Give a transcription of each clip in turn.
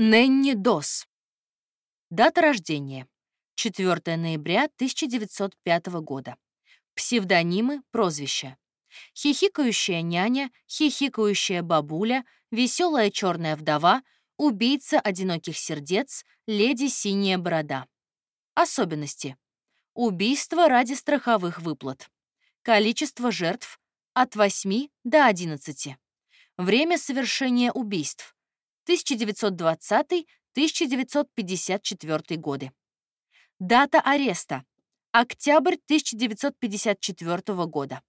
Нэнни Дос. Дата рождения. 4 ноября 1905 года. Псевдонимы, прозвища. Хихикающая няня, хихикающая бабуля, веселая черная вдова, убийца одиноких сердец, леди синяя борода. Особенности. Убийство ради страховых выплат. Количество жертв от 8 до 11. Время совершения убийств 1920-1954 годы. Дата ареста. Октябрь 1954 года.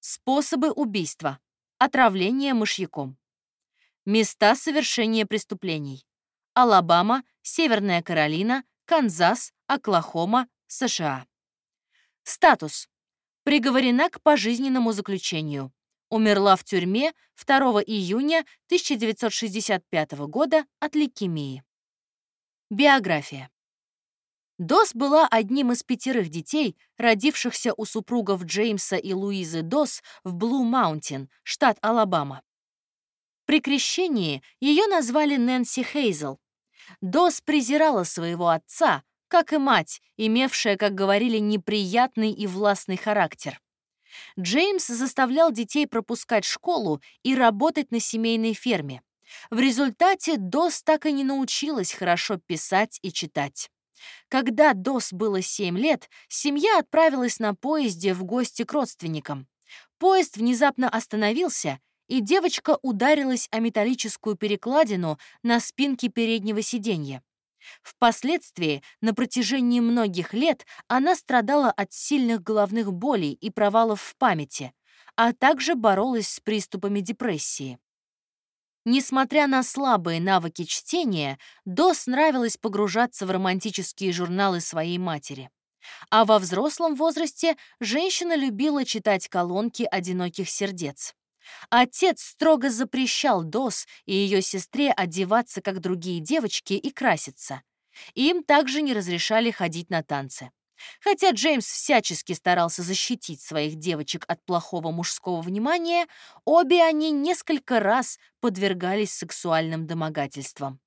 Способы убийства. Отравление мышьяком. Места совершения преступлений. Алабама, Северная Каролина, Канзас, Оклахома, США. Статус. Приговорена к пожизненному заключению. Умерла в тюрьме 2 июня 1965 года от лейкемии. Биография. Дос была одним из пятерых детей, родившихся у супругов Джеймса и Луизы Дос в Блу-Маунтин, штат Алабама. При крещении ее назвали Нэнси Хейзел. Дос презирала своего отца, как и мать, имевшая, как говорили, неприятный и властный характер. Джеймс заставлял детей пропускать школу и работать на семейной ферме. В результате Дос так и не научилась хорошо писать и читать. Когда Дос было 7 лет, семья отправилась на поезде в гости к родственникам. Поезд внезапно остановился, и девочка ударилась о металлическую перекладину на спинке переднего сиденья. Впоследствии, на протяжении многих лет, она страдала от сильных головных болей и провалов в памяти, а также боролась с приступами депрессии. Несмотря на слабые навыки чтения, Дос нравилось погружаться в романтические журналы своей матери. А во взрослом возрасте женщина любила читать колонки одиноких сердец. Отец строго запрещал Дос и ее сестре одеваться, как другие девочки, и краситься. Им также не разрешали ходить на танцы. Хотя Джеймс всячески старался защитить своих девочек от плохого мужского внимания, обе они несколько раз подвергались сексуальным домогательствам.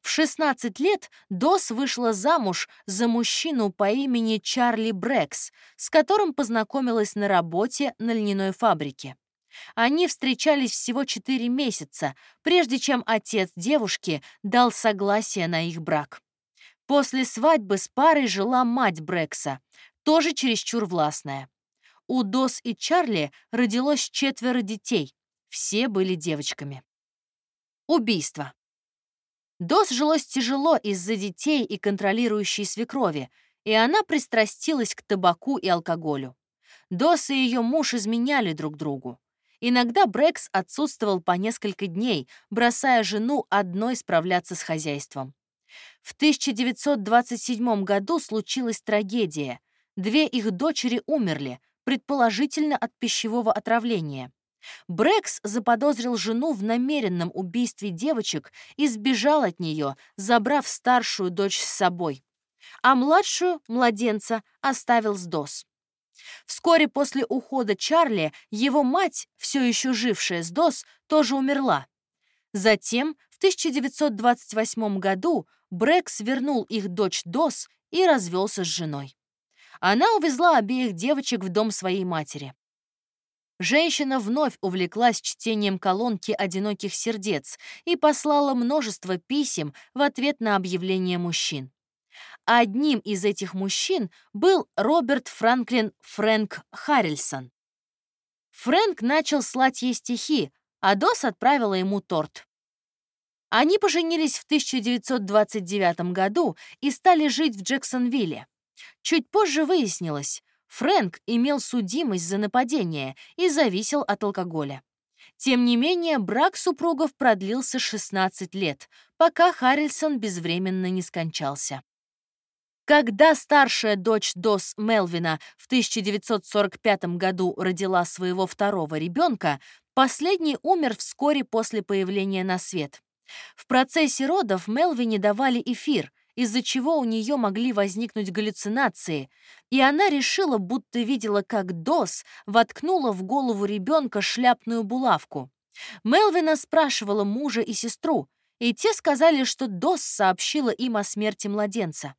В 16 лет Дос вышла замуж за мужчину по имени Чарли Брэкс, с которым познакомилась на работе на льняной фабрике. Они встречались всего 4 месяца, прежде чем отец девушки дал согласие на их брак. После свадьбы с парой жила мать Брекса, тоже чересчур властная. У Дос и Чарли родилось четверо детей, все были девочками. Убийство. Дос жилось тяжело из-за детей и контролирующей свекрови, и она пристрастилась к табаку и алкоголю. Дос и ее муж изменяли друг другу. Иногда Брекс отсутствовал по несколько дней, бросая жену одной справляться с хозяйством. В 1927 году случилась трагедия. Две их дочери умерли, предположительно от пищевого отравления. Брекс заподозрил жену в намеренном убийстве девочек и сбежал от нее, забрав старшую дочь с собой. А младшую, младенца, оставил с Дос. Вскоре после ухода Чарли его мать, все еще жившая с Дос, тоже умерла. Затем, в 1928 году, Брекс вернул их дочь Дос и развелся с женой. Она увезла обеих девочек в дом своей матери. Женщина вновь увлеклась чтением колонки «Одиноких сердец» и послала множество писем в ответ на объявления мужчин. Одним из этих мужчин был Роберт Франклин Фрэнк Харрельсон. Фрэнк начал слать ей стихи, а Дос отправила ему торт. Они поженились в 1929 году и стали жить в Джексонвилле. Чуть позже выяснилось, Фрэнк имел судимость за нападение и зависел от алкоголя. Тем не менее, брак супругов продлился 16 лет, пока Харрельсон безвременно не скончался. Когда старшая дочь Дос Мелвина в 1945 году родила своего второго ребенка, последний умер вскоре после появления на свет. В процессе родов Мелвине давали эфир, из-за чего у нее могли возникнуть галлюцинации, и она решила, будто видела, как Дос воткнула в голову ребенка шляпную булавку. Мелвина спрашивала мужа и сестру, и те сказали, что Дос сообщила им о смерти младенца.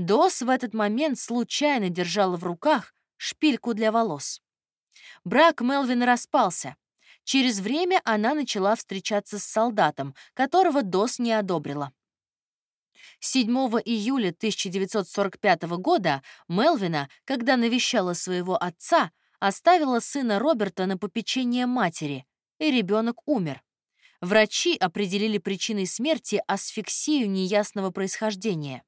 Дос в этот момент случайно держала в руках шпильку для волос. Брак Мелвин распался. Через время она начала встречаться с солдатом, которого Дос не одобрила. 7 июля 1945 года Мелвина, когда навещала своего отца, оставила сына Роберта на попечение матери, и ребенок умер. Врачи определили причиной смерти асфиксию неясного происхождения.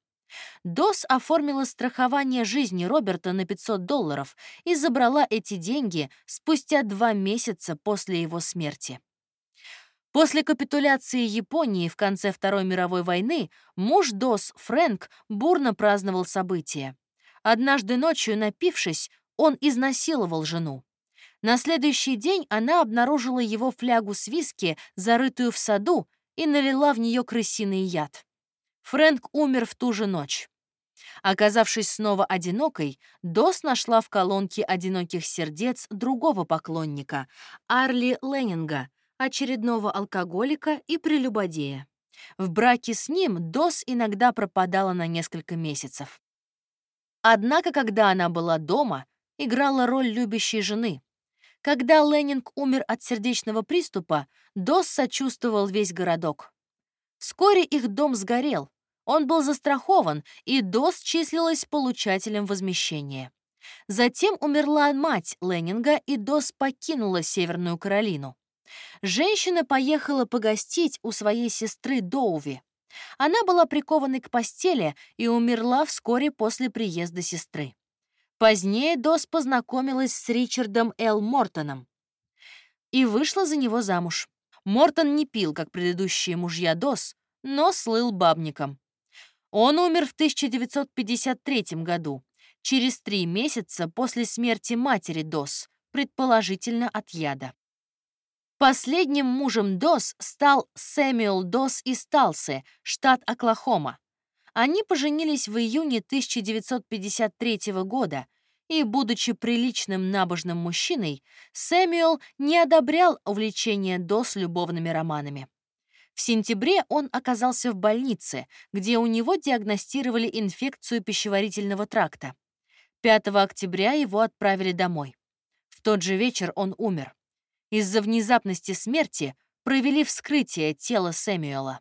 ДОС оформила страхование жизни Роберта на 500 долларов и забрала эти деньги спустя два месяца после его смерти. После капитуляции Японии в конце Второй мировой войны муж Дос Фрэнк бурно праздновал события. Однажды ночью, напившись, он изнасиловал жену. На следующий день она обнаружила его флягу с виски, зарытую в саду, и налила в нее крысиный яд. Фрэнк умер в ту же ночь. Оказавшись снова одинокой, Дос нашла в колонке «Одиноких сердец» другого поклонника, Арли Леннинга, очередного алкоголика и прелюбодея. В браке с ним Дос иногда пропадала на несколько месяцев. Однако, когда она была дома, играла роль любящей жены. Когда Леннинг умер от сердечного приступа, Дос сочувствовал весь городок. Вскоре их дом сгорел. Он был застрахован, и Дос числилась получателем возмещения. Затем умерла мать Леннинга, и Дос покинула Северную Каролину. Женщина поехала погостить у своей сестры Доуви. Она была прикована к постели и умерла вскоре после приезда сестры. Позднее Дос познакомилась с Ричардом Л. Мортоном и вышла за него замуж. Мортон не пил, как предыдущие мужья Дос, но слыл бабником. Он умер в 1953 году, через три месяца после смерти матери Дос, предположительно от яда. Последним мужем Дос стал Сэмюэл Дос из Талсы, штат Оклахома. Они поженились в июне 1953 года, и, будучи приличным набожным мужчиной, Сэмюэл не одобрял увлечение Дос любовными романами. В сентябре он оказался в больнице, где у него диагностировали инфекцию пищеварительного тракта. 5 октября его отправили домой. В тот же вечер он умер. Из-за внезапности смерти провели вскрытие тела Сэмюэла.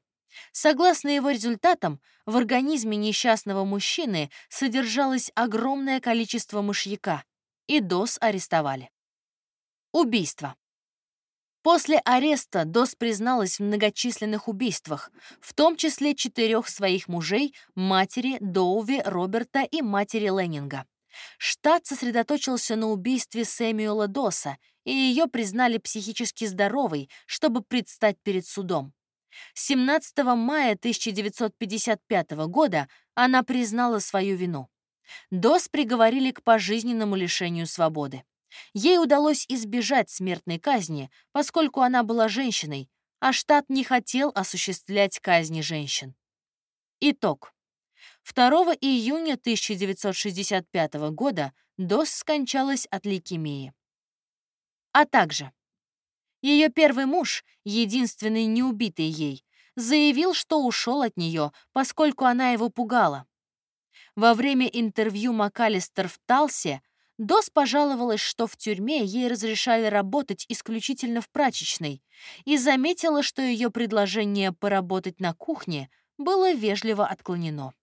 Согласно его результатам, в организме несчастного мужчины содержалось огромное количество мышьяка, и ДОС арестовали. Убийство. После ареста Дос призналась в многочисленных убийствах, в том числе четырех своих мужей, матери Доуви, Роберта и матери Леннинга. Штат сосредоточился на убийстве Сэмюэла Доса, и ее признали психически здоровой, чтобы предстать перед судом. 17 мая 1955 года она признала свою вину. Дос приговорили к пожизненному лишению свободы. Ей удалось избежать смертной казни, поскольку она была женщиной, а штат не хотел осуществлять казни женщин. Итог. 2 июня 1965 года Дос скончалась от лейкемии. А также ее первый муж, единственный неубитый ей, заявил, что ушел от нее, поскольку она его пугала. Во время интервью МакАлистер в Талсе Дос пожаловалась, что в тюрьме ей разрешали работать исключительно в прачечной, и заметила, что ее предложение поработать на кухне было вежливо отклонено.